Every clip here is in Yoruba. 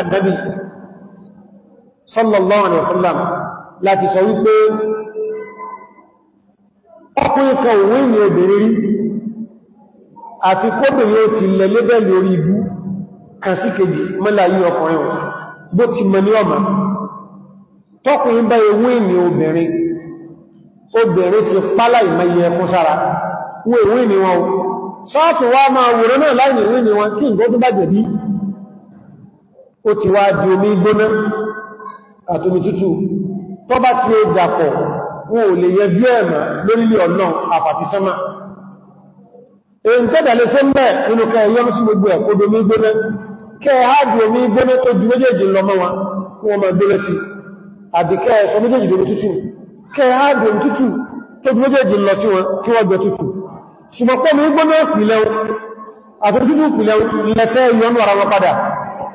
النبي صلى الله عليه وسلم sọ wípé ọkùnrin kan òun ní obìnrin rí àti kóbìnrin ó ti lẹ lébẹ̀lì orí ibú kan sí kejì mọ́lá yí ọkùnrin wọn bó ti mọ̀ ní ọmọ tọ́kùnrin bá ewé ní obìnrin obìnrin ti pálá ìmẹ́yẹ ẹkún sára wọ́n ewé ní wọn sáàtù wá máa wòrán náà láì ní ewé ní wọn kí nǹkan tó bá jẹ̀bí ó ti wá di omi gbóná àtomi tútù tó bá ti ó dàpọ̀ wọn ò lè yẹjú ẹ̀mà lórílẹ̀ ọ̀nà àfàtí sánmà èyí tẹ́dà lè ṣe mẹ́ nínú kẹyọ́n sí gbogbo ẹ̀kọ́ domi gbóná kẹ́ áàdì omi gbóná tó ju méjèèjì lọ mọ́ wa kí wọ́n máa gbóná lẹ́fẹ́ ìyọnú ara wọn padà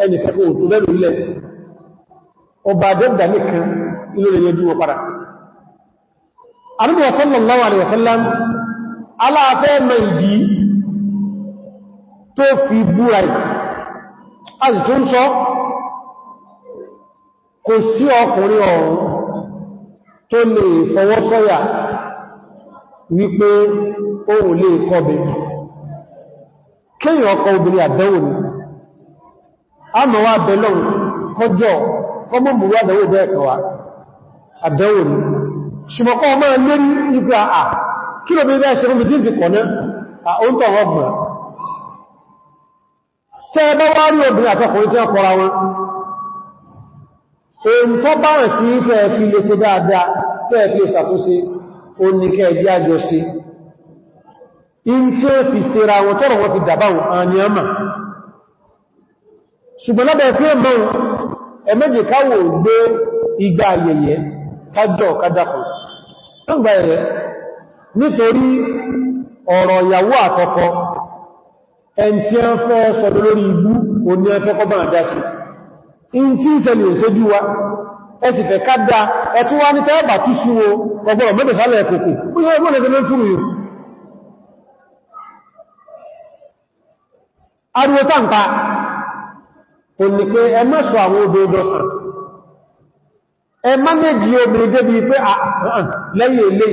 ẹni kẹ́kọ̀ọ́ tó bẹ́rù ilẹ̀ ọba dẹ́gbà nìkan ilé rẹ̀ yẹ dúró padà àrùbọ̀ sallallahu alaihi wasallam aláàfẹ́ mẹ́ ìdí tó fi búra àti tó ń sọ lè kọ́ bẹ̀rẹ̀ kéyàn ọkọ̀ obìnrin àdánwò ni a mọ̀ wá bẹ̀lọ́n kọjọ́ ọmọ mọ̀rọ̀ àdẹ̀wò bẹ́ẹ̀ kọwa àdẹ̀wò ni ṣùgbọ́kọ́ ọmọ lórí ipa à kí ló bẹ́ẹ̀ ṣe rúmi dìndì kọ̀ náà àwọn tó ọgbọ̀n tẹ́ bá wá rí obìnrin àtọkùnrin tẹ́ kọra wọn ohun tó bá rẹ̀ sí tẹ́ fi lè ṣe dáadáa tẹ́ fi lè ṣàtúnṣe ó ní kẹ́ ẹ̀jẹ́ àjọṣe in tí ó fi ṣe ra wọn ṣùgbọ́n lábẹ̀ emejikawo mọ́ ẹ̀mẹ́jì káwò gbé igba ayẹyẹ kájọ kájákùn lọ́gbà ẹ̀rẹ́ nítorí ọ̀rọ̀ ìyàwó àtọkọ ẹn tí a fẹ́ sọ̀dọ̀ lórí ibú òní ẹfẹ́ kọ́ máa dásí in tí ìṣẹ̀lẹ̀ òṣèjú wa ẹ sì fẹ́ kádá ẹ̀tún wá ní tẹ́ẹ̀bà tí súnwó ọgbọ̀rọ̀ ariwo ò ní pé ẹ má sọ àwọn obìnrin dọ̀sán ẹ má méjì obìnrin débi pé àhàn ah, ah, ah, lẹ́yìn ilé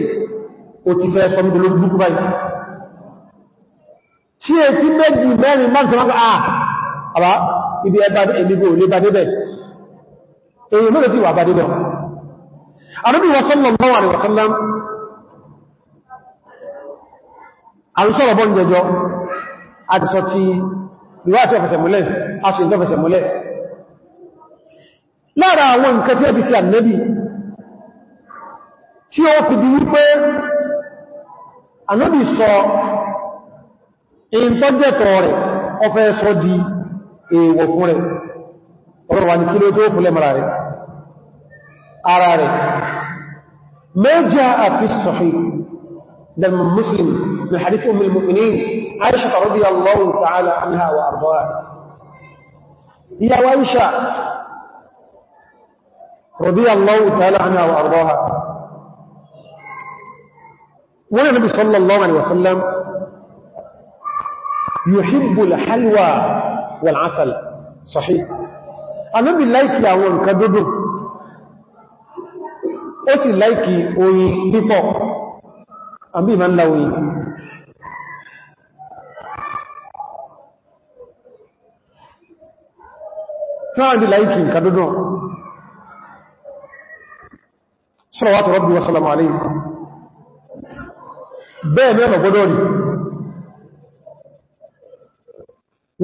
ò ti fẹ́ sọ mìdó lórí búkú báyìí tí è tí méjì mẹ́rin má sọmọ́ àbá ibi ẹba ẹgbẹ̀gbẹ̀ ò lè bá débẹ̀ èyí mọ́lẹ̀ tí wà bá débẹ̀ Ànábì sallallahu alaihi wasallam àrùsọ́rọ̀ bọ́n jẹjọ àti sọ ti ìwá àti ọ̀fẹ́sẹ̀ múlẹ̀ aṣe tó fẹsẹ̀ mọ́lẹ̀ lára àwọn nǹkan tí ó fi sí ànẹ́bì tí ó fi bí wípé ànẹ́bì sọ in tó jẹ́tọ̀ rẹ̀ ọfẹ́ sọ di èèwọ̀ fún rẹ̀ ọ̀rọ̀ wà ní kí ló tó fún lẹ́mọ̀ra ara rẹ̀ méjì àfi sahih لما مسلم من حديث أم المؤمنين عائشة رضي الله تعالى عنها وأرضاها هي وإنشاء رضي الله تعالى عنها وأرضاها والنبي صلى الله عليه وسلم يحب الحلوى والعسل صحيح النبي لايكي يا هو dúdú اسي sì وي بيبو pípọ̀ من لاوي táàdì láìkì nǹkan dúdún sọ́rọ̀wátọ̀ rọ́bí wa sọ́lọ̀mà aléyìn bẹ́ẹ̀ mẹ́mà gbọ́dọ̀ rí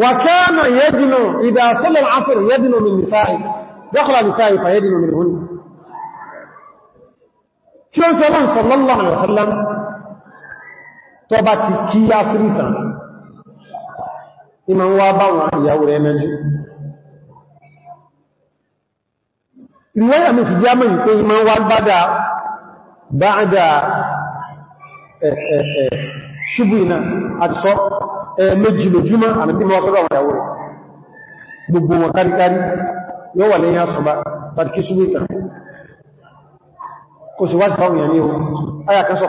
wà kánà yẹ́dìnà ìdá sọ́lọ̀m asìrì yẹ́dìnà min nisa'i dákọ̀lá nisa'i fa yẹ́dìnà min hun kí ó tọ́lọ́n sallallahu báwọn ìyàwó rẹ̀ mẹ́jú riwaya mi ti jámọ̀ ìpé ma wá bádá báadá ṣubú iná àti sọ méjì lójúmọ́ àmì ma sọ́rọ̀ àwọn ìyàwó rẹ̀ gbogbo wọn káríkárí yóò wà lẹ́yìn àṣọ́bá láti kí ṣubú ìtàn kò sí wá sí fáwọn èèyàn ní o ayà kan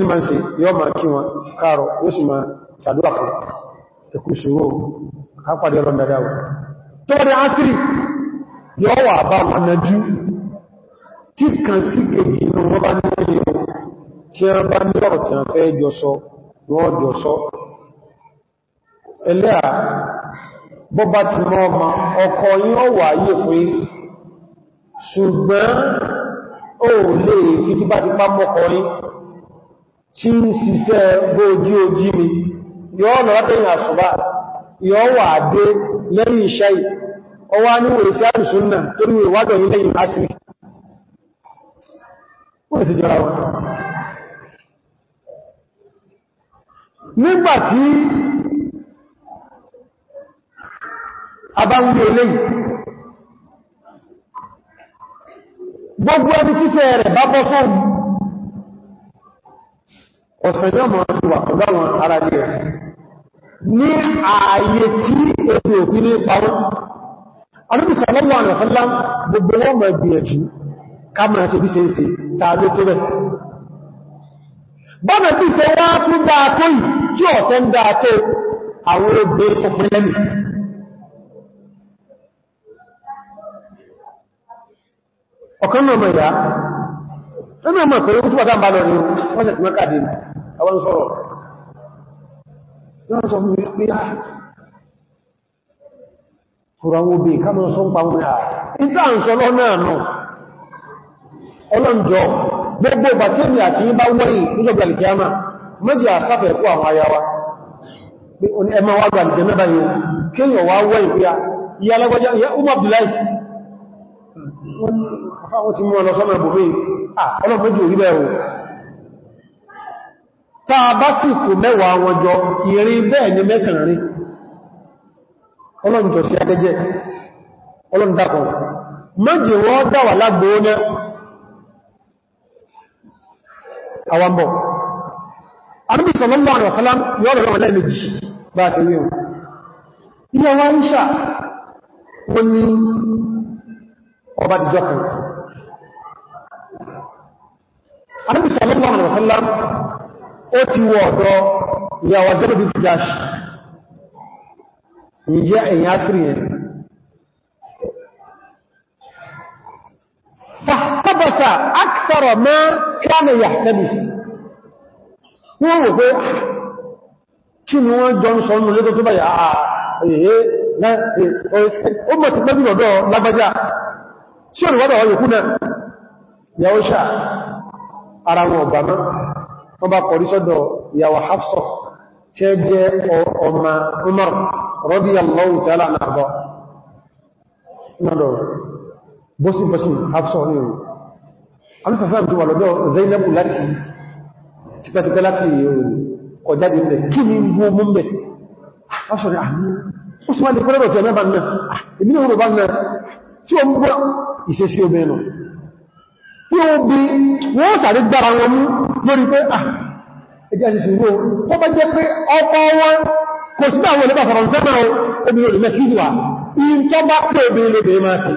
ni ma ń ṣe yóò ma kí wọn káàrọ̀ yóò sì ma ṣàdúrà fún ẹkùsòrò àpàdé ọlọ́n dáadáa tọ́rẹ ásìrì yọ́ wà bá mọ̀nájú tí kan sí kejì inú wọ́n bá nílé ohun tí a bá ní ọ̀rọ̀ tí a fẹ́ jọsọ wọ́n jọsọ ẹlẹ́à bọ́ bá ti mọ́ ọmọ ọkọ̀ yíò wà yìí fún ṣùgbọ́n ó lè fi tí bá ti pá mọ́kọ̀ yìí tí ń ṣiṣẹ́ bóòjí ojí mi yóò lọ látẹ̀yìn àṣùbá yóò wà dé lẹ́yìn iṣẹ́ ọwá níwò ìsẹ́ àrùsúnnà tó ní ìwádọ̀ ní lẹ́yìn asìrì wọ́n jọra wọn nígbàtí gbogbo ẹni rẹ̀ bá bọ́ fún ọ̀sẹ̀ yọ́ mọ̀ wà ní ààyè tí èdè òfin ní pàwọ́. Ànábì sallallahu alaihi gbogbo wọn mọ̀ ìgbìyànjú kámàrà sí bí ṣe tààrí tó rẹ̀. Bọ́nà bí ṣe wá tún bá tó yìí tí ọ̀sẹ́ ń dá tó àwọn ogbe ọkùnrinlẹ́mì. Ọ̀kan náà mọ̀ náà sọ fún wípé á ọ̀rọ̀wọ̀ obì kámọ́ ọlọ́njọ́ gbogbo bàtẹ́mì àti yí bá wọ́yìn níjọba alìkíyàmà méjì àsáfẹ́ kú àwọn ayawa ẹmà wà gbà nìjẹ́ mẹ́bà yóò kíyàn wá wọ́yìn pé ya lágbàjá ya Umar táa bá sì kò mẹ́wàá wọn jọ ìrìn bẹ́ẹ̀ ni mẹ́sàn rí ọlọ́njọ́ sí agẹ́gẹ́ ọlọ́ndakọ̀ méjì wọ́n dáwà lágbóóná àwambọ̀ Ànábì sallallahu ó ti wọ ọ̀dọ̀ ìyàwó zẹ́bẹ̀ bí jash ìjẹ́ ẹ̀yìn asìrì ẹ̀ fàtàbàsà akẹ́rọ̀ mẹ́ kánà yà tẹ́bìsì wọ́n wò pé ah, kí ni wọ́n jọ ń sọ nù lẹ́tọ́ tó báyà ààrẹ ah, ah, eh, eh, eh, ó mọ̀ sí pẹ́bí lọ́dọ̀ wọ́n bá kọ̀rí sọ́dọ̀ ìyàwó Hafsa tí ó jẹ́ ọmọ Umar radiyallahu ta'ala anha nọ́dọ̀ bọ́sí-bọ́sí Hafsa ní ohun alìsàfẹ́ àti wà lọ́dọ̀ Zainabu láti tipẹ́tipẹ́ láti kọjáde mẹ́ kí ní gbó mú mẹ́ ọ́sọ̀rẹ̀ àmú ó sì wá lè kọ́lẹ̀bọ̀ náà ìbí náà bá ah, náà tí ó bí ó bí wọ́n sàrí gbára wọn mú lórí pé à ẹjẹ́ àṣìṣì ìwò ó bá jẹ́ pé ọkọ̀ wọn kò sí àwọn olùbá sọ̀rọ̀ sẹ́mọ̀ obìnrin olùmẹ́sìkìsì wà in tó bá pé obìnrin lè bèé máa sí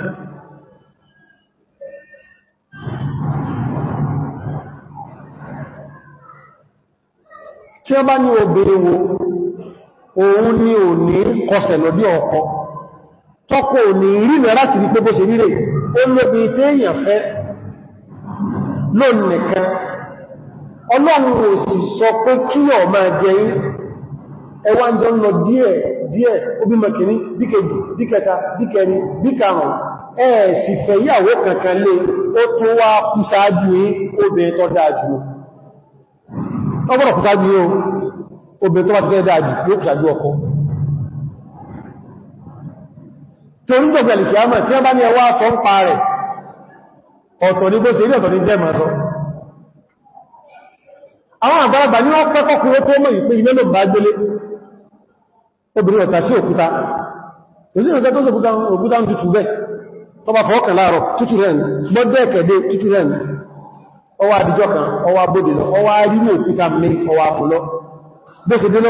tí ó bá ní obìnrin wo òun ni ò ní kọsẹ̀ lọ́dí ọkọ tọ́kọ ò ní rí mẹ́rá sí ní pé ọlọ́run ò sì sọ pé kí ọ máa jẹ yí ẹwà ń jọ ń lọ díẹ̀ díẹ̀ obi mọ̀kìní díkejì díkẹta díkẹni díkarùn ẹ sì fẹ́ yàwó kankan lé ó tó wá kú sáájú yí obìnrin tó dáájú ọgbọ́n kú sáájú yí obìnrin tó bá ti fẹ́ dáájú yóò kú sáájú ọkọ torí gbogbo ẹ̀lìkì àmà tí wọ́n bá ní ẹwà sọ ń pa rẹ̀ ọ̀tọ̀ ní gbóṣe ilé ọ̀tọ̀ ní jẹ́ sọ àwọn àgbàlagbà ní wọ́n pẹ́kọ́kùnrin tó mọ̀ ìpé ilé ló bá gbélé obìnrin ọ̀tà sí òkúta òsìnà tó tó òkúta ń tutù bẹ́ tó bá fọ́ọ̀kàn láàrọ̀ tutù rẹ̀ gbọ́dẹ̀ ẹ̀kẹ̀dẹ̀ tutù rẹ̀ ọwá àdíjọ́ kan ọwá bóde lọ ọwá rí ní òkúta mi ọwá pọ̀lọ́ bó ṣe dínà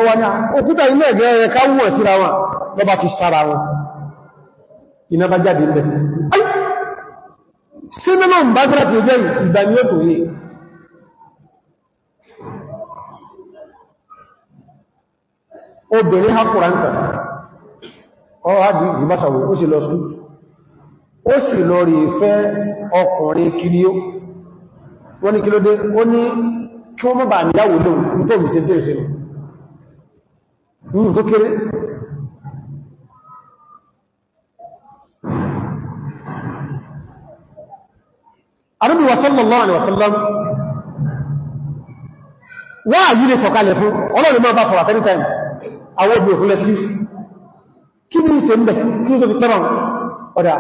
ni obìnrin hapuranta ọ̀hádìí ìbáṣàwò ó sì lọ sún ó sì lọ rí fẹ́ ọkùnrin kiri ó wọ́n ní kí ló dé ó ní kí wọ́n mọ́bà níyàwó lóun nítorí sí tẹ́ ìsinmi tó kéré wasallam wọ́n àyílẹ̀ sọ̀kalẹ̀ fún ọlọ́rin bá àwọn obìnrin fún lẹ́sílìsì kí ní ṣe mẹ́ kí ní tó fi tọ́rọ ọ̀dá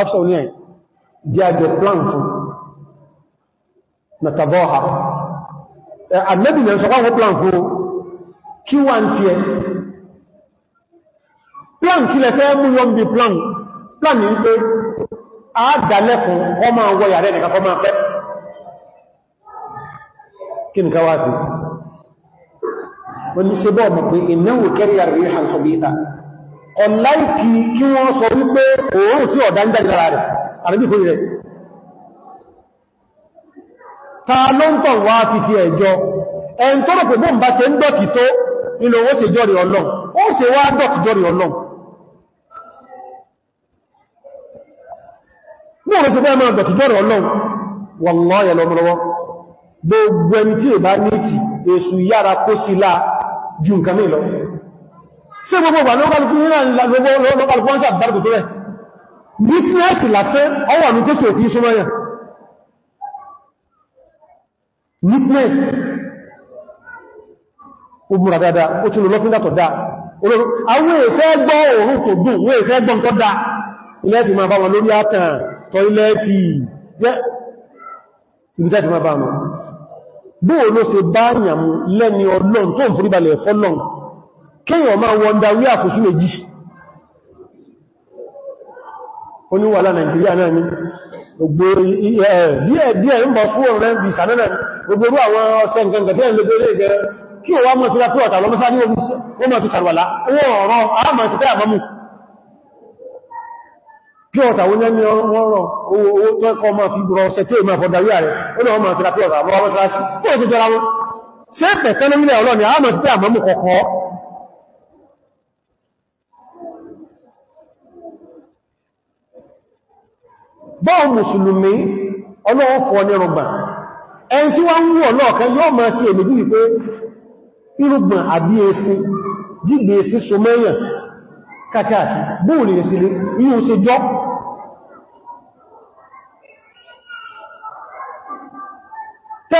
afsọ ní ẹ̀ di àjọ plan fún mẹ́tàbọ́ha àgbẹ́bì lẹ́ sọpá wọ́n plan fún kí wà ń tí ẹ plan kí lẹ fẹ́ a dálẹ́kùn ọmọ wọ́yà rẹ̀ nìkan kọ́ máa fẹ́ kí ní ká wá sí ní ṣe bọ́ ọmọ pé innahu kariha ar-riha al-khabitha ọ̀láìkì kí wọ́n sọ wípé òórùn tí ọ̀dá ń jáde lára rẹ̀ àríbí kò rẹ̀ ta ló ń tọ̀ wá fi ti ẹ̀jọ ẹn tó rò pé bóń bá ṣe ń dọ̀kì tó nílò ó ṣe jọ́rì ọlọ́n gbogbo ẹni tí ìbá ní ìtì èsù yára kó sílá ju nǹkan mí lọ sí gbogbo wà lọ́pàlùkú wọ́n sàbárùkù tó rẹ̀ witness lásẹ́ ọwà ní tó sì òfin súnmọ́ yà witness ó múra dáadáa ó tún lọ fíndà tọ̀ dáa àwọn èfẹ́ gbọ́ òórùn tó dùn wọ́n èfẹ́ gbọ́n tọ́ dáa ilẹ̀ fi máa bá wọn lórí àtàn tọ́ ilẹ̀ ti jẹ́ ibi bóò ló ṣe báyàn lẹ́ni ọlọ́n tó ń foríbalẹ̀ fọ́lọ́n kíyàn máa wọ́nda wí àkùsù méjì oníwàlá Nàìjíríà náà ní díẹ̀díẹ̀ ń bọ̀ fún ọ̀rẹ́ bí sànánà gbogbo àwọn ọ̀sẹ̀ nǹkan kẹtẹ́ ìlẹ́gbẹ̀rẹ̀ ìgbẹ̀rẹ̀ kí o wá mọ̀ sí kí ọ̀tà wọ́n ní ọ̀rọ̀ owó tó ẹkọ́ máa fi bọ̀rọ̀ ṣe tí èmà fọ̀dàrí ààrẹ olóòwò máa tẹ́lá pé ọ̀tà wọ́n mọ́sílásí tó ti jọra wọn ṣe pẹ̀tẹ́ lómìnà ọlọ́ni àmà títẹ́ àmàmù kọ̀kọ́ bọ́ọ̀ mùsùlùmí ọlọ́ọ̀fọ́ ní rọgbà ẹni tí wọ́n wú ọlọ́ọ̀kan yóò máa sí èmì dìí pé irúgbọ̀n àbí esi jígbèsí somẹ́yàn kàkàkì bóòlì ìsìlẹ̀ yíò ṣe jọ́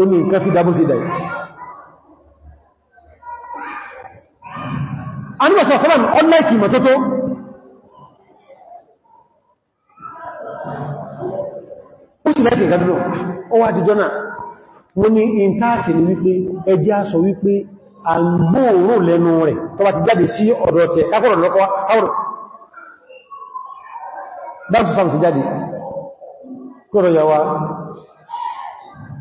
omi nǹkan fi dábó sí dáì anúbàṣà sọ́lọ́nù ọ́nláìkì mọ̀tótó ó sì láìkì ìgbàdúrò ó wá dìjọ́ náà wọ́n ní ìntáàsì ní wípé ẹjẹ́ aṣọ wípé àgbóòrò lẹ́nu rẹ̀ tó bá ti jáde sí ọ̀dọ̀ tẹ̀ kọ́rọ̀ yàwá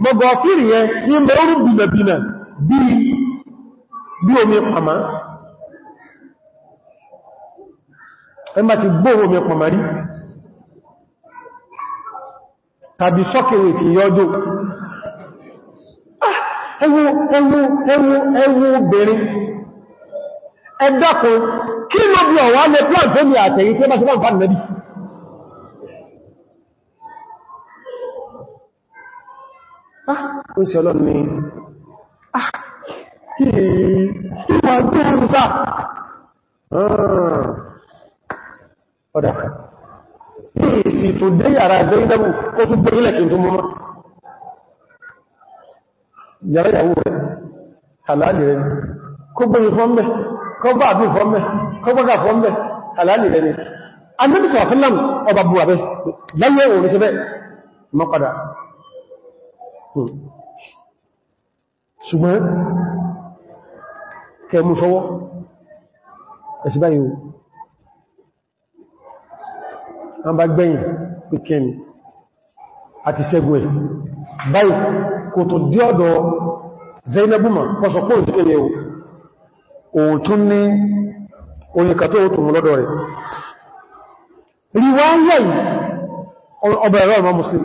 gbogbo fíìrì yẹn ní mẹ́rún bìnàbìnà bí omi pàmà ẹmà ti gbóhùn omi pàmà rí tàbí sọ́kèwé ti yọjọ́ ah, ẹwọ ẹwọ ẹwọ ẹwọ obìnrin ẹ̀dàkùn kí ló bí ọ̀wà lè plant tí ó bá ṣe Ah, ó sì ọlọ́run ni ìwà tó ń sá ah. ọ̀dá èsì tó dé yàrá zainabu kó tó gbé ilẹ̀ kìí tó mọ́ yàrá ìyàwó rẹ̀ aláàlì rẹ̀ kó gbóyìn fọ́nbẹ̀ kó bá àbí fọ́nbẹ̀ kó gbọ́gà fọ́nbẹ̀ aláàlì rẹ̀ ni annabi sallallahu alaihi wasallam ọba buwa bẹ́ láyé òun sí bẹ́ Hmm. ṣùgbọ́n kẹmù sọwọ́ ẹ̀sì báyìí o a bá gbẹ̀yìn pé kẹni àti sẹ́gun ẹ̀ báyìí kò tó dí ọ̀dọ̀ Zainabuma pọ́sọ̀pọ̀ ìsìnkẹ̀lẹ̀ o òòtún ní oníkà tó òtùn lọ́dọ̀ rẹ̀ ríwáyà ọbẹ̀ ẹ̀rọ ọmọ Muslim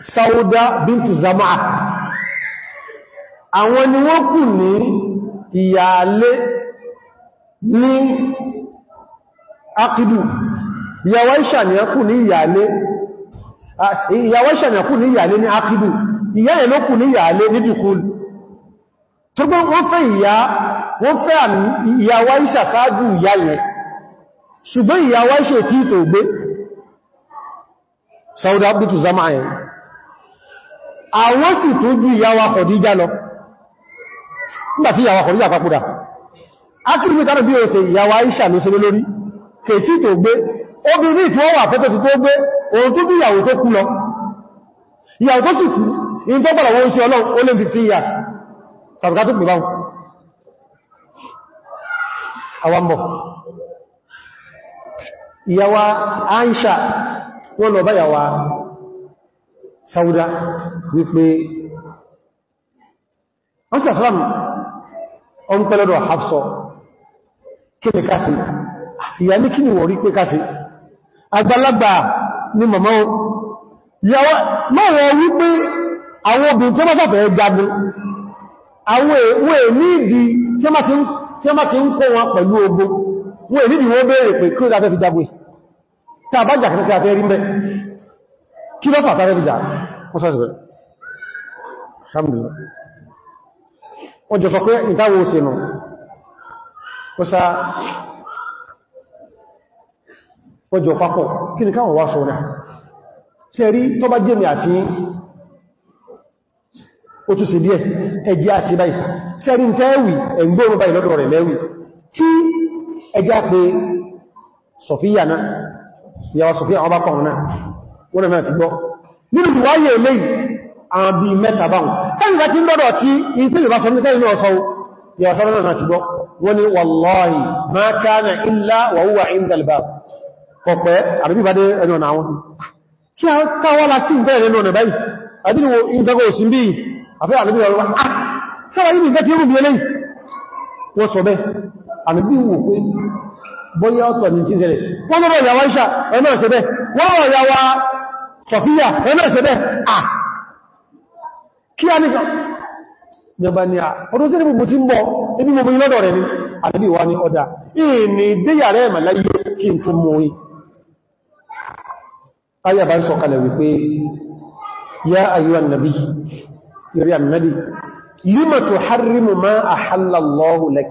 Sauda bintu Zama'a àwọn ni wọ́n kù ní ìyàlé ní Akidu ìyàwó ìṣàníyàkù ní ìyàlé ah, ìyàwó ìṣàníyàkù ní ìyàlé ní Akidu ìyá ẹ̀ ló kù ní ìyàlé ní Dùkúl tó gbọ́n wọ́n fẹ́ ìyá wọ́n fẹ́ ìyàwó ìṣàsáájú ìyá yẹn ṣùgbọ́n ìyàwó ìṣẹ́ tí ìtò àwọn sì tó ju ìyàwó Khadija lọ nígbàtí ìyàwó Khadija papòdà akírígbé tánà bí o ṣe ìyàwó Aisha ló ṣe lórí kèsí tó gbé obìnrin tí wọ́n wà fẹ́tọ̀ ti tó gbé ohun tó bí ìyàwó tó kú lọ ìyàwó tó sì kú in tó bọ̀rọ̀ wọ́n ṣe ọlọ́run Sauda wípé wọ́n sí àṣírám ọm pẹ́lẹ́dọ̀ Hafsa kí ni kásì ìyà ní kí ni wọ̀rí pé kásì àgbàlagbà ni màmá mọ́wọ̀ wípé àwọn obìnrin tí wọ́n sàfẹ́ jagun àwọn èwé e, e nídi tí wọ́n ti ń kó wọn pẹ̀lú ogun wọ́n e nídi wọ́n béèrè pé kí ó dáfẹ́ fi jagun alhamdulillah wọ́n jọ sọ pé ìtawò òsìnà kọsá ọjọ́ papọ̀ kí ni káwọn wá ṣe rí tó bá jẹ́mi àti ó tún sí díẹ̀ ẹjẹ́ àṣì báyìí ṣe rí tẹ́ẹ̀wì ẹ̀gbọ́n báyìí lọ́dọ̀ rẹ̀ lẹ́wì tí ẹjẹ́ pé sọ̀fíyà náà ìyàwó àwọn bí mẹ́ta báhùn tẹ́gbà tí ń lọ́dọ̀ tí in tí ìbá sọmí tẹ́yìn náà sọ́wọ́ yà sọ́rọ̀ náà ti gbọ́ wọ́n ni wallahi ma kana illa wa huwa inda al-bab kọ̀pẹ́ àbí bá dé ẹnu ọ̀nà àwọn kí a káwọ́lá sí bẹ́ẹ̀rẹ̀ náà báyìí àbínúwò ìgbẹ́gbẹ́ òsìn bí àfẹ́ àlúbí ọ̀rọ̀ ah sáwà yìí nìkan tí ó ṣe bẹ́ẹ̀ wọ́n kí a nìkan ọ ni a ọdún sí ní gbogbo tí ń bọ́ ibi gbogbo ilọ́dọ̀ rẹ̀ ni àdúbí wa ní ọdá ìní rẹ̀ mà láyé kí n tún mú rí ayàbá wípé ya nabi annabi ma ahalla Allahu lak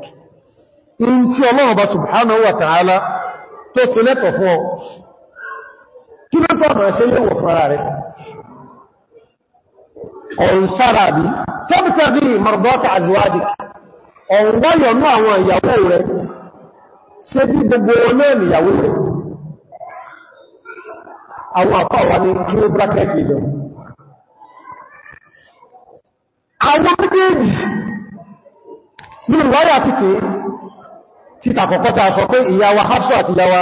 in tí Ọlọ́run bá subhanahu wa ta'ala tó tilẹ̀tọ̀ ọ̀rùn sára bí tẹ́bùtẹ́bì mọ̀rọ̀bọ́ta àzíwájì ọ̀rùn wáyọ̀nú àwọn ìyàwó rẹ̀ ṣe bí gbogbo olóò ìyàwó rẹ̀ àwọn àfáwà ní kíló brákẹ́tì ìjọ àwọn méjèèjì ní ìwáyà títí títàkọ̀kọ́ta sọ pé ìyàwó Hafsa àti ìyàwó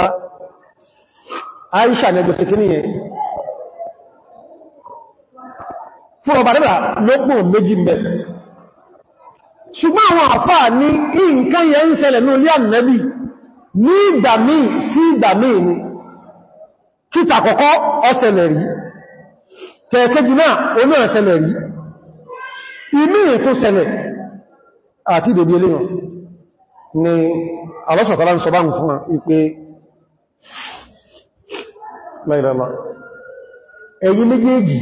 Aisha nẹgbẹ̀sẹ̀kí fún ọba dẹ́bà lọ́pọ̀ méjì mẹ́ ṣùgbọ́n àwọn àfà ní nǹkan yẹn ń ṣẹlẹ̀ ní olí ànẹ́bì ní ìgbà míì sí ìgbà míì ni kíta kọ̀kọ́ ọ̀ṣẹlẹ̀ rí tẹ̀ẹ̀kejì náà oní ọ̀ṣẹlẹ̀ rí inú ètò ṣẹlẹ̀ àti ìdòdí eléyàn ni alọ́sọ̀tọ́lá ń sọ bá fún ìpé láìlọ́lá méjèèjì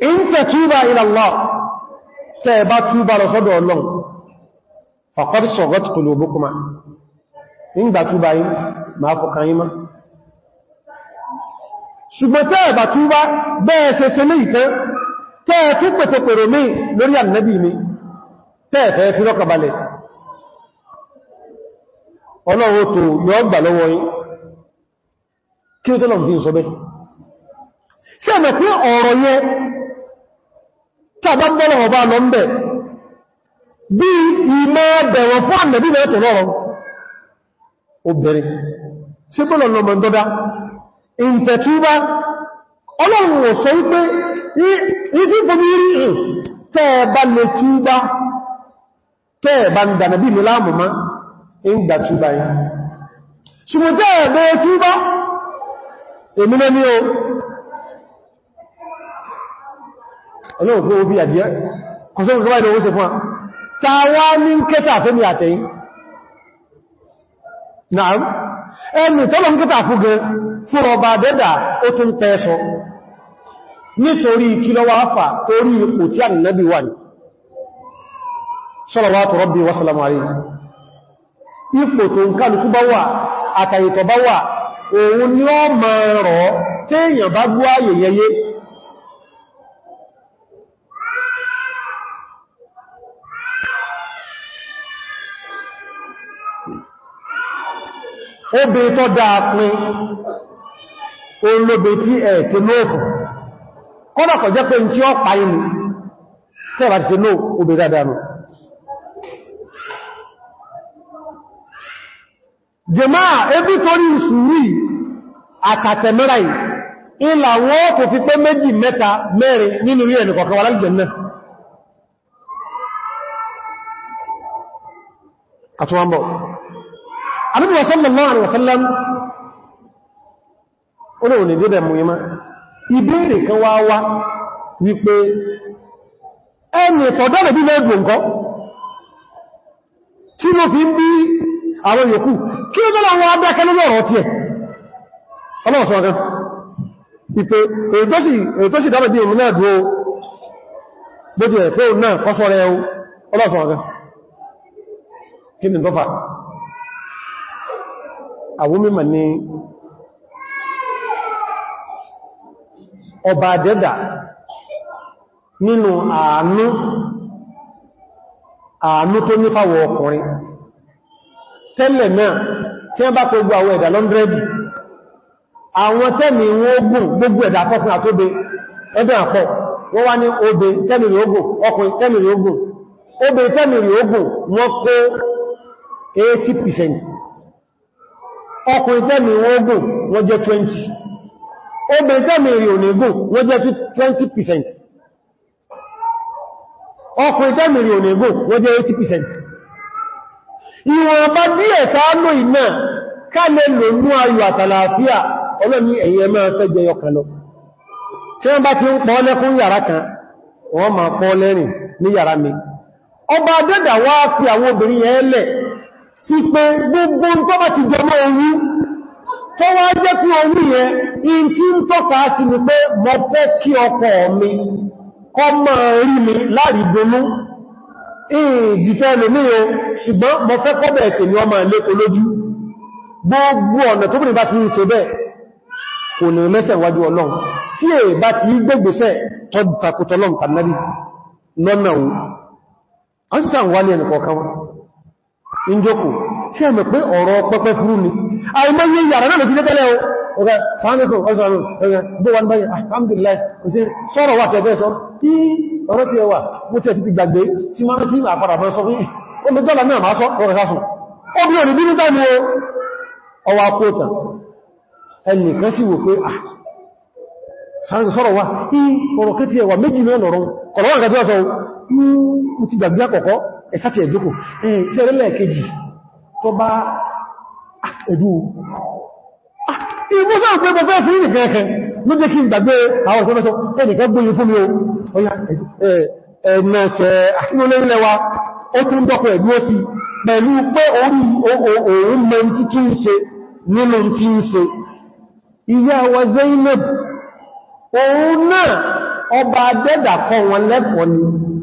in tatuba ila Allah tẹ́ bá túbà lọ sọ́dọ̀ Ọlọ́run faqad saghat qulubukuma nígbà túbà yí ma fọ́kàn yí ma ṣùgbọ́n tẹ́ bá túbà bẹ́ẹ̀ ṣe ṣe ní ìtẹ́ tẹ́ tún pẹ̀tẹ̀pẹ̀rọ mi lórí ànẹ́bì mi tẹ́ fẹ́ fi rọ́kàbalẹ̀ Ọlọ́run tó yọ gbà lọ́wọ́ yín kí ó tọ́lọ̀ fi sí ọ̀rọ̀ yẹn tàbá gbọ́nà ọba lọ ń bẹ̀ bí ìmọ̀ bẹ̀rọ fún àmẹ́bí mẹ́tọ̀ lọ́rọ̀ obìnrin sí gbọ́nà lọ mọ̀ndọ́dá ìntẹ̀túbá ọlọ́run ò sọ wípé ní fòmí rí tẹ́ẹ̀bá lè túbá tẹ́ẹ̀bá ń dànàbí ọlọ́run pé ó fi àdíyẹ́ kò sọ́run tó bá ìlú oúnjẹ fún wa ta wá ní kẹta fẹ́mi àtẹ́yìn náà ẹni tọ́lọ ń kẹta fún gan fún ọba dẹ́dà ó tún tẹ́ẹ̀ṣọ nítorí kílọ́wà tí a rabbi wa salamu alayhi ipò tó ń kálukú bá wà àtàyètọ̀ bá obìnrin tó dáa pín olóbe tí ẹ̀ ṣe lóòfù kọ́dọ̀kọ̀ jẹ́ pé tí ó pa inú tẹ́bà ti ṣe lóò obè dáadáa nù jẹmá ebí torí ìṣúrí àtàtẹ̀mẹ́ra yìí ìlà wọ́n kò fi pé méjì mẹ́ta mẹ́rin nínú rí ẹ̀nì kọ̀ọ̀kan wà lálìjẹ̀ náà àtúnwàmbọ̀ Ànábì sallallahu alaihi wasallam olóòrùn ìdíbẹ̀ mú ìmá ìbéèrè kan wá wá wípé ẹni tọ̀dọ́rẹ̀ bí lẹ́gbẹ̀ ǹkọ́ tí ló fi ń bí àwọn yòókù kí ó lọ́la wọn abẹ́ akẹ́lẹ́ ọ̀rọ̀ tí ẹ̀ ọlọ́ọ̀sọ̀ọ̀kan ìpé èyí tó sì dábẹ̀ àwọn mímọ̀ ni ọba dẹ́dà nínú àánú àánú tó nífàwọ̀ ọkùnrin tẹ́lẹ̀ náà tí wọ́n bá kó gbogbo àwọn ẹ̀dà lọ́ndrẹ́dì àwọn tẹ́mì wọn ogun gbogbo ẹ̀dà akọ́kùn àtóbe ẹgbẹ́ àpọ̀ wọ́n wá ní obe tẹ́mìrì ogun ọkùnrin tẹ́mìrì ogun obe tẹ́mìrì ogun wọ́n kó 80% ọkùnrin tẹ́mì ogun wọ́n jẹ́ 20 obìnrin tẹ́mì èrè onígun wọ́n jẹ́ 20% ọkùnrin tẹ́mì èrè onígun wọ́n jẹ́ 80% ìwọ̀n bá díẹ̀ tánú iná kálẹ̀ lò mú ayò àtàlàáfíà ọlọ́ni ẹ̀yìn ní ọba sí pé gbogbo tó bá ti jẹ mọ́ orí tó wá jẹ́ kí orí yẹ in tí ń tọ́ka sí ni pé mo fẹ́ kí ọkọ mi kọ́ mọ́ rí mi láàrìdónú ìdìtẹ́ lè ní o ṣùgbọ́n mo fẹ́ kọ́bẹ̀ ẹ̀kẹ́ ni ọmọ ẹ̀lẹ́kọ́ lójú gbogbo ọ̀nà tó bá ti ń ṣe ìjókò tí ẹ̀mẹ̀ pé ọ̀rọ̀ pẹ́pẹ́ fúrú ni àìmọ́yé yàrá náà ló ti lé tẹ́lẹ̀ ọ̀gá sàánìkò ọ̀sàánù ọ̀gá bó wà ní báyìí ah, alhamdulillah kò sí sọ́rọ̀ wà tẹ́fẹ́ sọ tí ọ̀rọ̀ ti ẹwà mú ti ẹ̀ ti gbàgbé tí máa tí àpàdà bọ́ sọ fún olùdọ́là náà máa sọ ọ̀rọ̀ sásùn ó bí òní bínú tàbí ọwà kóòtà ẹni kan sì wò pé ah sàánìkò sọ́rọ̀ wà tí ọ̀rọ̀ kẹ́ ti ẹwà méjì náà lọ́rọ̀ ọ̀rọ̀ wà nǹkan tí wọ́n sọ ẹ̀sàtì ẹ̀dókò ṣe rẹ̀lẹ̀ kejì tó bá ah, ẹ̀dù ah, ìgbésà pé pọ̀fẹ́ sí ìrìnkẹ́ẹ̀kẹ́ ló jẹ́ kí n gbàgbé àwọn ìpọ́fẹ́sọ ẹnìkan gbóyìn fún mi o ọya ẹ̀mẹ́sẹ̀ àkínúlẹ́rìnlẹ́wà ó tún dọ́kọ̀ ẹ̀dú ó sí pẹ̀lú pé orí òun mẹ́ tí kí ń ṣe nínú tí ń ṣe ìyá wa Zainab òun náà ọba adẹ́dà kọ́ wọn lẹ́pọ̀ ni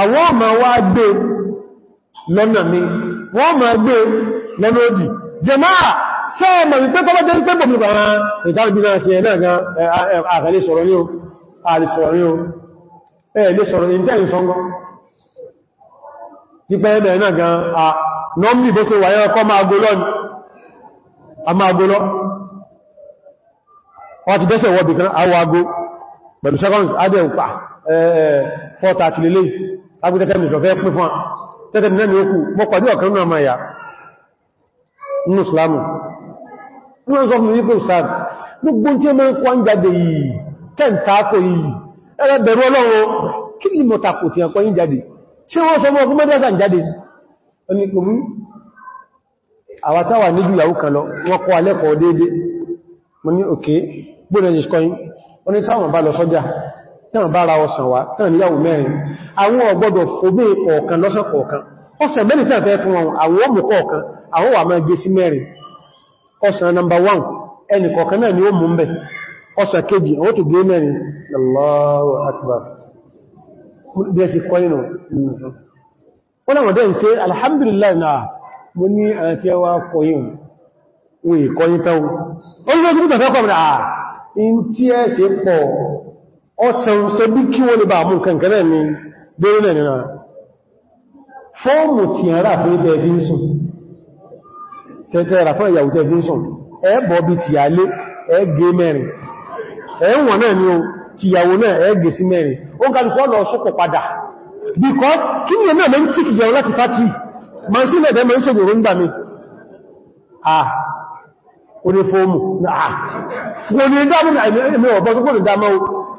àwọn ọmọ wá gbé lọ́nà mi wọ́n ma gbé lọ́nà òdì jẹmáà sọ́ọ̀mọ̀ wípé tọ́lọ́ jẹ́ pé bọ̀mù bàrá ìdáàbí náà sí ẹ̀nà gan àrẹ́lẹ́ sọ̀rọ̀ ní o àrẹ́sọ̀rọ̀ ní o ẹ̀ẹ́lẹ́ sọ̀rọ̀ ní jẹ́ ìṣọ́ngọ́ pípẹ́ ẹ̀nà gan à nọ́mì bó ṣe wáyé ọkọ́ máa gólọ́ ni a máa gólọ́ wọ́n ti dẹ́sẹ̀ wọ́bì kan agbẹ́tẹ́tẹ́ mi lọ fẹ́ pín fún tẹ́tẹ́ mi náà ni ó kú mọ́ pàdé ọ̀kan náà máa yà nínú islamu wọ́n sọ fún wípé ustad gbogbo tí ó mọ́ kọ́ ń jáde yìí tẹ́ntàkò yìí ẹgbẹ̀rú ọlọ́run kí ni mọ̀ tàkò tí ẹkọ́ yìí jáde ṣe wọ́n tán bára ọsàn wá tán níyàwó mẹ́rin àwọn ọgbọ́dọ̀ na kọ̀ọ̀kan lọ́sàn kọ̀ọ̀kan ọsàn mẹ́rin tán fẹ́ fún wọn àwọn ọmọ kọ̀ọ̀kan àwọn wà máa gé sí mẹ́rin ọsàn number one ẹni kọ̀ọ̀kan náà ni ó mú mẹ́ ọsàn kejì àwọn tó gé mẹ́rin alhamdulillah ọ̀sẹ̀rùsẹ̀ bí kí wọ́n lè bá mú kankanáà ní bẹ́rẹ̀ nìna fọ́ọ̀mù tí a rà fún ibẹ̀ vinson tẹ́tẹ́ rà fún ìyàwó tẹ́ vinson ẹ bọ̀bí ti alé ẹ mẹ́rin ẹ̀wọ̀n náà ni o ti because kí ni ẹ̀mẹ́ mẹ́ tí kìjẹun láti fátì ma ah orí fọ́ọ̀mù ah fún orí dámù ẹ̀mẹ́ ọ̀bọ̀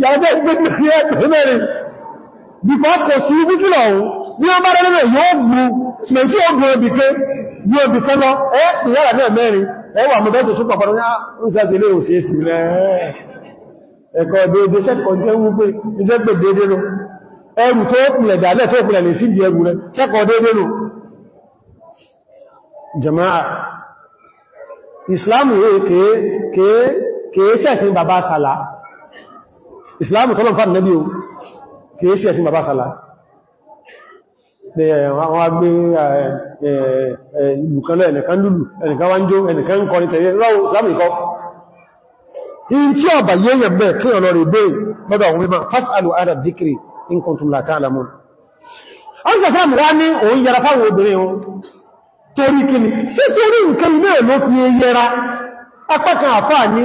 yàgbẹ́ gbẹ́gbẹ́ sí ẹgbẹ́ mẹ́rin because kò sí wíkìlọ̀ ọ̀hún ní ọmọ rẹ̀ rẹ̀ yóò gbù tí ó gbù obìké ní obìké lọ ẹ́ ìyára náà mẹ́rin ẹwà mọ̀ bẹ́ẹ̀ tó súnkọ̀ pàdán yá ń sáàtì ilé òṣèṣì rẹ̀ ẹ̀kọ́ dédé sẹ́kọ̀ọ́ jẹ́ wípé jẹ́ pé dédé lọ ìsìláàmù tọ́lọ̀ fà nẹ́bí o kìí sí ẹ̀sìn bàbá sàlá àwọn agbé ìlúkanlẹ̀ ẹnìkan lúlù ẹnìkan wá ń jó ẹnìkan ń kọrin tẹ̀lé rọ́ ìsìláàmù ikọ́ in tí ọba yẹ́yẹ̀ bẹ̀ kí ọ̀nà rẹ̀ bẹ̀ lọ́dọ̀ àwọn mímọ̀ fásàlù ara dìkìrì in kuntum la ta'lamun an sọ sáàmù wá ní òun yẹra ni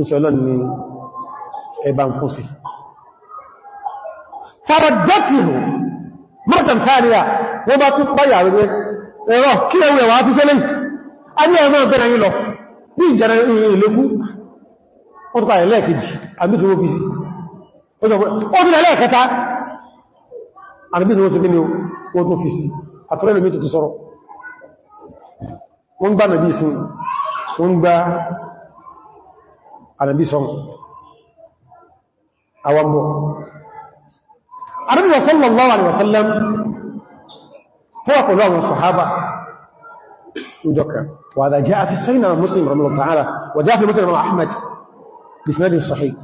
ìṣọ́lọ́n ni ẹba ń fún sí faradatihu mọ́tàn sáàríà wọ́n bá tún báyà rẹ̀ ẹ̀rọ kí ẹwù ẹ̀wà fi sẹ́lẹ̀ a ní ẹ̀rọ bẹ̀rẹ̀ yìí lọ ní ìjẹrẹ ìlékú wọ́n tó kààrẹ̀ lẹ́ẹ̀kejì àbídúró fi sí ó tún lẹ́ẹ̀kẹta àbídúró ti gíní ó tún ànàbí sọ́rọ̀ àwọn mọ́ àrẹ́bíwà sallallahu alaihi wasallam fún àpọ̀lú àwọn sọ̀hábà ìjọka wà dá jẹ́ àfi sẹ́yìn àwọn muslim ramu ta'ala wà jẹ́ àfi muslim ahmad bisnadin sahih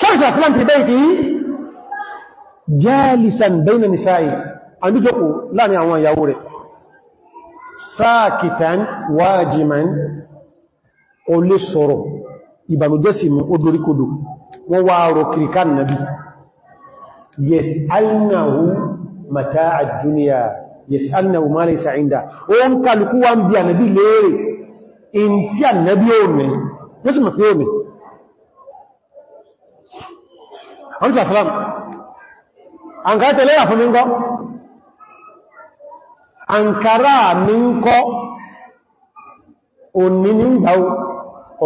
kẹrìsì aslam ti bẹ́ẹ̀kì jalisan bayna nisa'i an dújọ́kù láàrin àwọn ìyàwó rẹ̀ sáàkìtàn wájiman ó lè sọ̀rọ̀ ìbànújẹ́ sí mú ó doríkodò wọ́n wá rọ kìríkà nàbí yes annahu mata àjúníyà yes annahu ma lè sa'inda ó ń kàlùkú wá ń bí ànàbí léèrè in tí ànàbí òmì yóò sì mafi ankara mi ń kọ́ òní ní ìgbàwó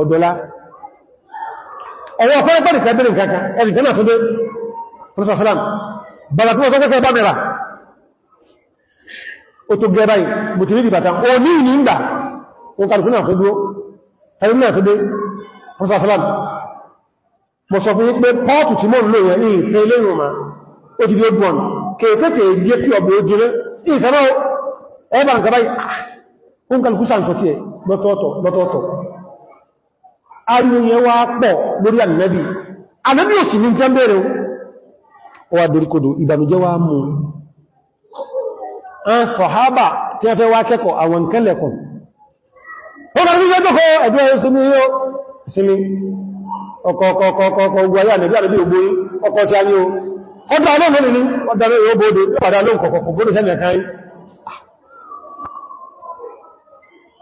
ọ̀dọ́lá ọwọ́ ọ̀fẹ́ pẹ̀lú ìfẹ́bìnrin kankan ẹni jẹ́mà tó dé rọ́sàsálàm bàbá tó mọ̀ sọ́kẹ́kẹ́ bá mẹ́ra O tó gẹ́rà ìbòtìrí ìbàtà ó ní ìní ìgbà ó kàrùkú náà fẹ́ dúró tàbí náà tó dé rọ́sàsálàm mọ̀ sọ fún pé pọ́ọ̀tù tí mọ́ ń lò yẹn ní ìfẹ́ ilé ìrùnmà ó ti dé gbọ́n kèékèèkèé jẹ́ kí ọ̀bẹ̀ ojúrẹ́ ìfẹ́rọ ẹ̀bà nǹkan báyìí ah, ó ń kàrùkú sàǹsọ̀ tí ẹ lọ́tọ̀ọ̀tọ̀ lọ́tọ̀ọ̀tọ̀ ariwoyin wá pọ̀ lórí annabi annabi ò sì ní jẹ́ bẹ̀rẹ̀ wà dúríkodò ìbànújẹ́ wá mú an sọ̀hábà tí a fẹ́ wá kẹ́kọ̀ọ́ àwọn kẹ́lẹ̀kùn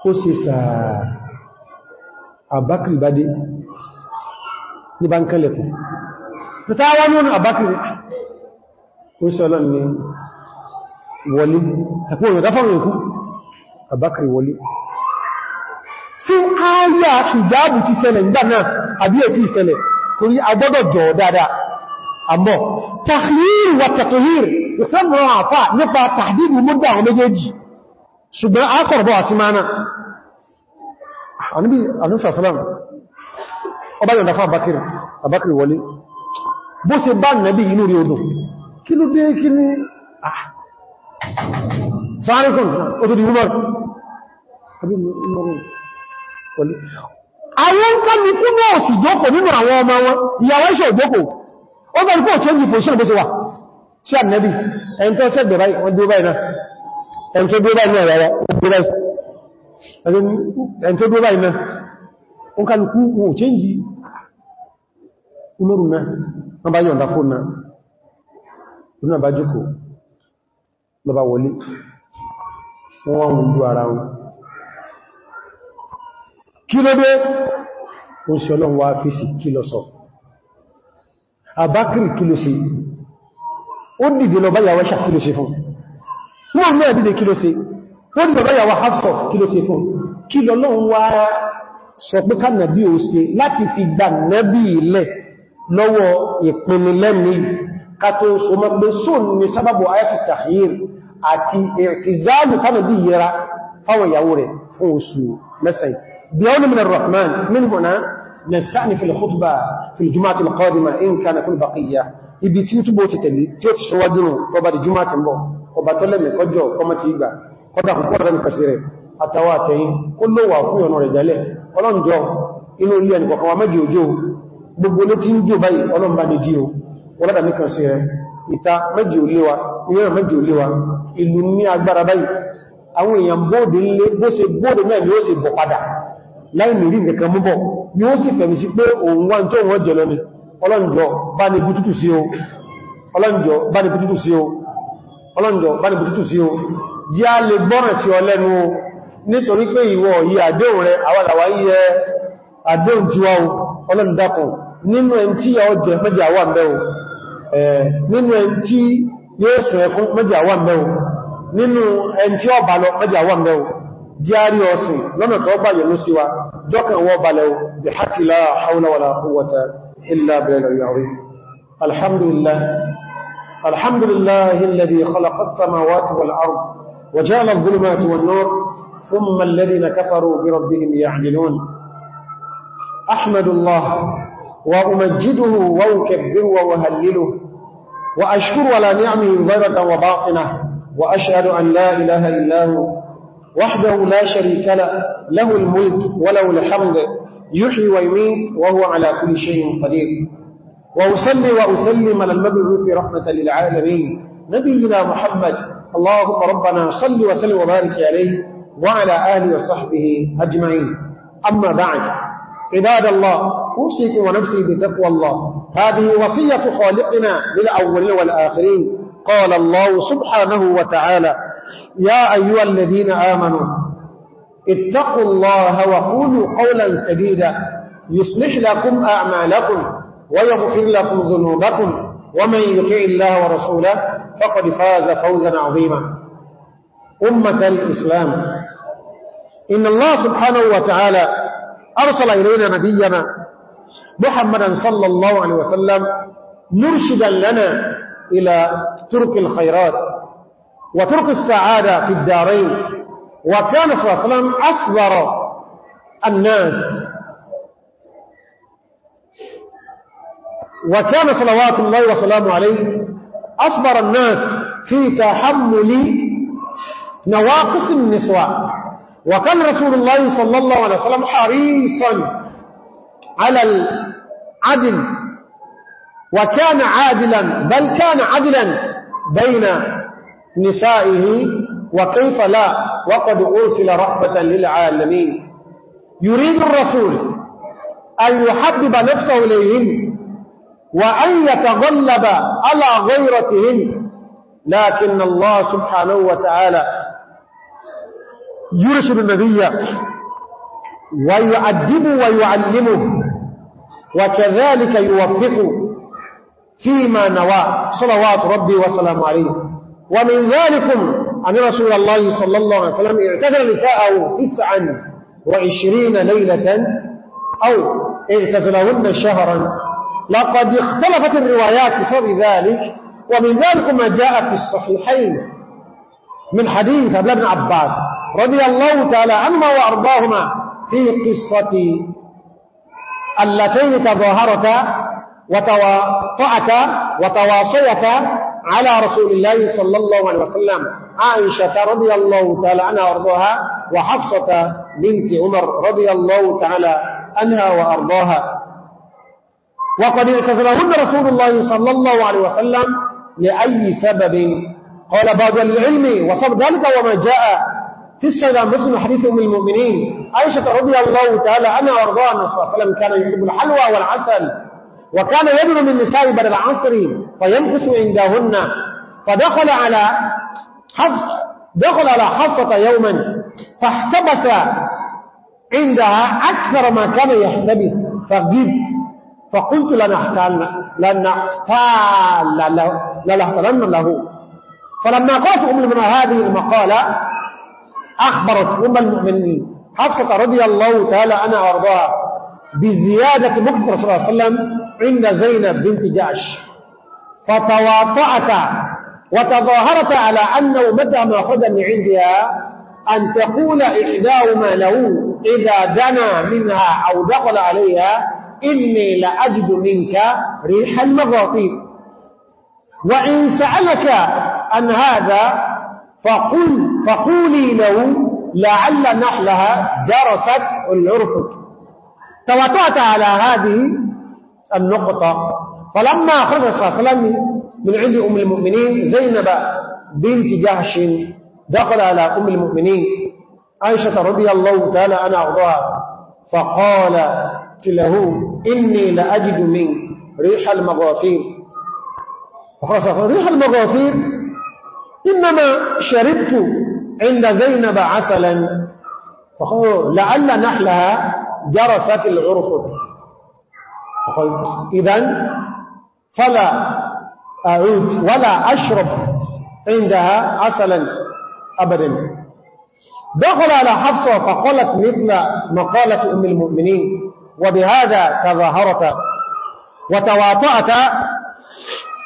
Kó ṣe sàá àbákìrì bá dé ní bá ń kẹ́lẹ̀kùn tàtà wá ní ọ̀nà àbákìrì ah, ó sọ́lọ́ ni wọlé tàbí òyìnbá fọ́nà ikú àbákìrì wọlé tí a yà ìjáàbù ti ṣẹlẹ̀ nígbà náà àbí ètí ìṣẹlẹ̀ torí agbọ́dọ̀ jọ dáadáa àmọ́ àníbí alúṣàsánàm ọba yọ̀nda fún àbákìrì àbákìrì wọlé bó ṣe bá nẹ́bí inú rí odò kí ló dé kí ní ah. sáàríkùn ó tó di umar àwọn nǹkan ní kú náà sì jókòó nínú àwọn ọmọ wọn ìyàwó iṣẹ́ ìjókòó ó bẹ̀rẹ̀ kó change position bó ṣe wà sí ànẹ́bì ẹni tó ṣẹ́gbẹ̀ báyìí wọ́n dúró báyìí náà ẹni tó dúró báyìí náà rárá ẹni tó dúró báyìí náà ó kálùkú wọn ò chéjì umaru náà wọ́n bá yọ̀nda fún náà oní àbá jùkú lọ bá wọlé wọ́n wọ́n mú ju ara wọn kí ló dé ó sì ọlọ́run wá fi sí kí lọ sọ àbákìrì kí ló sí ó dìde lọ bá yàwó ṣàkí ló sí fún wọ́n mú kí ló sí wọ́n ni bàbá yàwó hafsọ̀ kí ló ṣe fún kí lọ́lọ́run wá sọ pé ká nàbí ò ṣe láti fi gbà nàbí ilẹ̀ lọ́wọ́ ìpinlẹ́mí kàtò ṣọmọ pé sóòn ní sábàbù ayatu tahyir àti ìrìtìzáàlù من الرحمن من هنا نستعني في الخطبة في الجمعة القادمة إن كان في البقية ibi tí ó túbọ̀ ti tẹ̀lé tí ó ti ṣọwọ́dúnrún ọba di jùmọ́ àti mbọ̀ ọba tó ọmọ ti ìgbà kọ́dà púpọ̀ rẹ̀ nìkàsí rẹ̀ àtàwà àtẹ̀yìn kó ló wà fún ọ̀nà rẹ̀ jálẹ̀ ọlọ́njọ́ inú ilé ẹni kọ̀kan wa méjì òjò gbogbo ló ti ń jò báyìí ọlọ́mbà ní jí o ọlọ́dà nìkàsí rẹ̀ ìta méjì òléwa ìyẹn méjì òléwa ìlú ní agbára ni ó ṣe bọ̀ padà láì mìírí nǹkan ni ó sì fẹ̀mí sí pé òun wá tó wọ́n jẹ lọ ni ọlọ́njọ́ bá ní bútútù sí o ọlọ́njọ́ bá sí o jẹ́ a lè gbọ́ràn sí ọlẹ́nu nítorí pé ìwọ yí àdéhùn rẹ àwàdàwà yẹ àdéhùn tí wá ọlọ́ndàkùn nínú ẹn tí yà ọjẹ́ mẹ́jẹ̀ àwà mẹ́wọ̀ nínú ẹn tí yóò sọ ẹkún mẹ́jẹ̀ àwà mẹ́wọ̀ nínú ẹn tí ọba lọ mẹ́jẹ̀ àwà mẹ́wọ̀ jẹ́ àrí ọ̀sìn lọ́nà tó gbà yẹ̀ ló sí wa jọ́kàn وجعل الظلمات والنور ثم الذين كفروا بربهم يعدلون أحمد الله وأمجده وأكبره وأهلله وأشكر على نعمه ظهرة وباطنة وأشهد أن لا إله إلا هو وحده لا شريك له له الملك وله الحمد يحيي ويميت وهو على كل شيء قدير وأسلم وأسلم على المبعوث رحمة للعالمين نبينا محمد اللهم ربنا صل وسلم وبارك عليه وعلى آله وصحبه أجمعين أما بعد عباد الله أوصيك ونفسي بتقوى الله هذه وصية خالقنا للأولين والآخرين قال الله سبحانه وتعالى يا أيها الذين آمنوا اتقوا الله وقولوا قولا سديدا يصلح لكم أعمالكم ويغفر لكم ذنوبكم ومن يطع الله ورسوله فقد فاز فوزا عظيما أمة الإسلام إن الله سبحانه وتعالى أرسل إلينا نبينا محمدا صلى الله عليه وسلم مرشدا لنا إلى ترك الخيرات وترك السعادة في الدارين وكان صلى الله عليه وسلم أصبر الناس وكان صلوات الله وسلامه عليه أصبر الناس في تحمل نواقص النسوة وكان رسول الله صلى الله عليه وسلم حريصا على العدل وكان عادلا بل كان عدلا بين نسائه وكيف لا وقد أرسل رحبة للعالمين يريد الرسول أن يحبب نفسه إليهم وأن يتغلب على غيرتهم لكن الله سبحانه وتعالى يرشد النبي ويؤدبه ويعلمه وكذلك يوفقه فيما نوى صلوات ربي وسلام عليه ومن ذلك أن رسول الله صلى الله عليه وسلم اعتزل نساءه تسعا وعشرين ليلة أو اعتزلهن شهرا لقد اختلفت الروايات بسبب ذلك ومن ذلك ما جاء في الصحيحين من حديث ابن ابن عباس رضي الله تعالى عنه وأرضاهما في قصة اللتين تظاهرتا وتواطعتا وتواصيتا على رسول الله صلى الله عليه وسلم عائشة رضي الله تعالى عنها وارضاها وحفصة بنت عمر رضي الله تعالى عنها وارضاها وقد اعتزلهن رسول الله صلى الله عليه وسلم لأي سبب قال بعض العلم وصف ذلك وما جاء في السيدة مسلم حديث أم المؤمنين عائشة رضي الله تعالى أنا وارضاها النبي صلى الله عليه وسلم كان يحب الحلوى والعسل وكان يدن من نساء بعد العصر فينقص عندهن فدخل على حفص دخل على حفصة يوما فاحتبس عندها أكثر ما كان يحتبس فغبت فقلت لنحتال لنحتال له لنحتالن له فلما قلت أم المؤمنين هذه المقالة أخبرت أم المؤمنين حفظة رضي الله تعالى عنها وارضاها بزيادة مكتب رسول الله صلى الله عليه وسلم عند زينب بنت جعش فتواطأت وتظاهرت على أنه متى ما من عندها أن تقول إحداهما له إذا دنا منها أو دخل عليها إني لأجد منك ريح المغاطير وإن سألك عن هذا فقل فقولي له لعل نحلها جرست العرفت توقعت على هذه النقطة فلما أخرج صلى الله عليه وسلم من عند أم المؤمنين زينب بنت جهش دخل على أم المؤمنين عائشة رضي الله تعالى أنا أرضاها فقال قلت له إني لأجد من ريح المغافير فخاصة ريح المغافير إنما شربت عند زينب عسلا فقال لعل نحلها جرست العرفة فقال إذن فلا أعود ولا أشرب عندها عسلا أبدا دخل على حفصة فقالت مثل مقالة أم المؤمنين وبهذا تظاهرت وتواطأت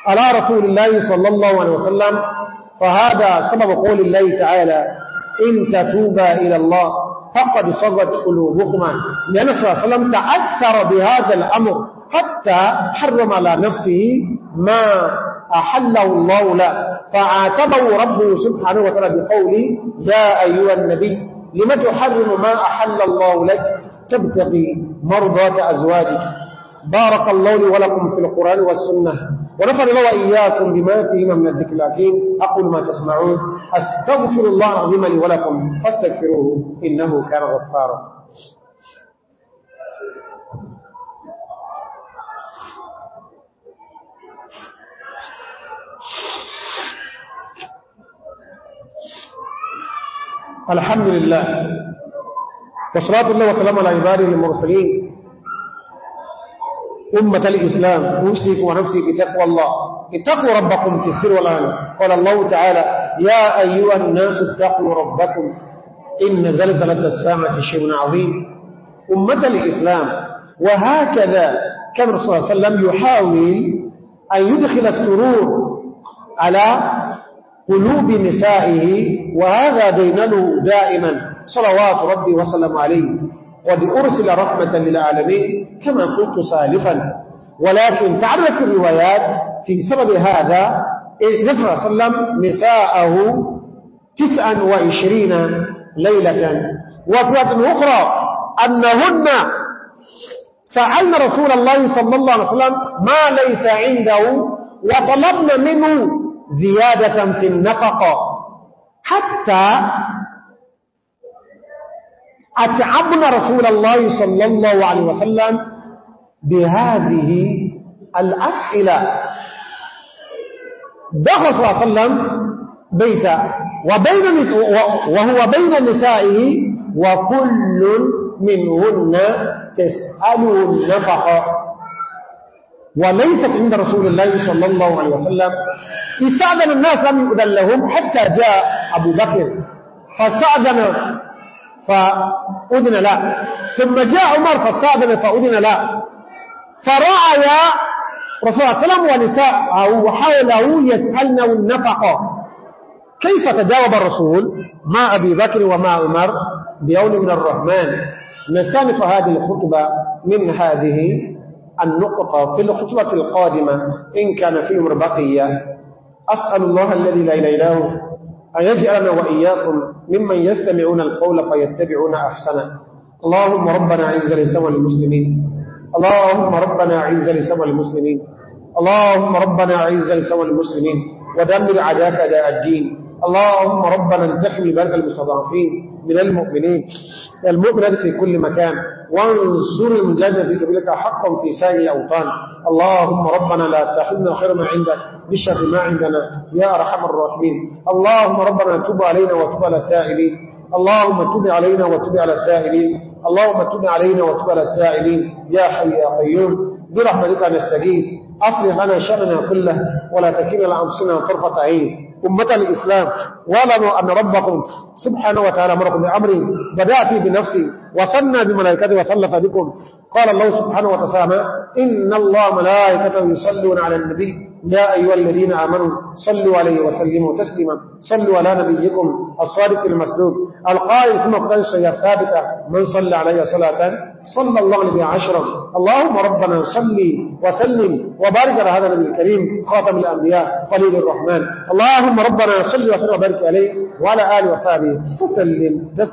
على رسول الله صلى الله عليه وسلم فهذا سبب قول الله تعالى إن تتوبى إلى الله فقد صغت قلوبكما لأن صلى الله عليه وسلم تأثر بهذا الأمر حتى حرم على نفسه ما أحله الله له فعاتبه ربه سبحانه وتعالى بقوله يا أيها النبي لم تحرم ما أحل الله لك تبتغي مرضاة أزواجك بارك الله لي ولكم في القرآن والسنة ونفر الله وإياكم بما فيهما من الذكر الأكيم أقول ما تسمعون أستغفر الله العظيم لي ولكم فاستغفروه إنه كان غفارا الحمد لله وصلاة الله وسلام على عباده المرسلين أمة الإسلام أوسيك ونفسي بتقوى الله اتقوا ربكم في السر والآن قال الله تعالى يا أيها الناس اتقوا ربكم إن زلزلة الساعة شيء عظيم أمة الإسلام وهكذا كان رسول الله صلى الله عليه وسلم يحاول أن يدخل السرور على قلوب نسائه وهذا دينله دائما صلوات ربي وسلم عليه قد أرسل رحمة للعالمين كما كنت سالفا ولكن تعرف الروايات في سبب هذا ذكر صلى الله عليه وسلم نساءه تسعا وعشرين ليلة وفي أخرى أنهن سألن رسول الله صلى الله عليه وسلم ما ليس عنده وطلبن منه زيادة في النفقة حتى أتعبنا رسول الله صلى الله عليه وسلم بهذه الأسئلة دخل صلى الله عليه وسلم بيتا وبين وهو بين نسائه وكل منهن تسأله النفقة وليست عند رسول الله صلى الله عليه وسلم استأذن الناس لم يؤذن لهم حتى جاء أبو بكر فاستأذن فأذن لا ثم جاء عمر فاستاذن فأذن لا فرأي رسول الله صلى الله عليه وسلم ونساءه وحوله يسألنه النفقة كيف تجاوب الرسول مع أبي بكر ومع عمر بيون من الرحمن نستانف هذه الخطبة من هذه النقطة في الخطبة القادمة إن كان في عمر أسأل الله الذي لا إله إلا هو أيجعلنا وإياكم ممن يستمعون القول فيتبعون أحسنه اللهم ربنا عز لسوى المسلمين اللهم ربنا عز لسوى المسلمين اللهم ربنا عز لسوى المسلمين ودمر عداك داء الدين اللهم ربنا انتحمي بلد المستضعفين من المؤمنين المؤمن في كل مكان وانصر المجاهدين في سبيلك حقا في سائر الأوطان اللهم ربنا لا تحلنا خير ما عندك بشر ما عندنا يا أرحم الراحمين اللهم ربنا تب علينا وتب على التائبين اللهم تب علينا وتب على التائبين اللهم تب علينا وتب على التائبين يا حي يا قيوم برحمتك نستجيب أصلح لنا شأننا كله ولا تكلنا لأنفسنا طرفة عين أمة الإسلام وعلموا أن ربكم سبحانه وتعالى أمركم بأمر بدأت بنفسي وثنى بملائكته وثلث بكم قال الله سبحانه وتعالى إن الله ملائكة يصلون على النبي يا أيها الذين آمنوا صلوا عليه وسلموا تسليما صلوا على نبيكم الصادق المسدود القائل في مقدنشة ثابتة من صلى عليه صلاة صلى الله عليه عشرا اللهم ربنا صلي وسلم وبارك على هذا النبي الكريم خاتم الأنبياء خليل الرحمن اللهم ربنا صلي وسلم وبارك عليه وعلى آله وصحبه وسلم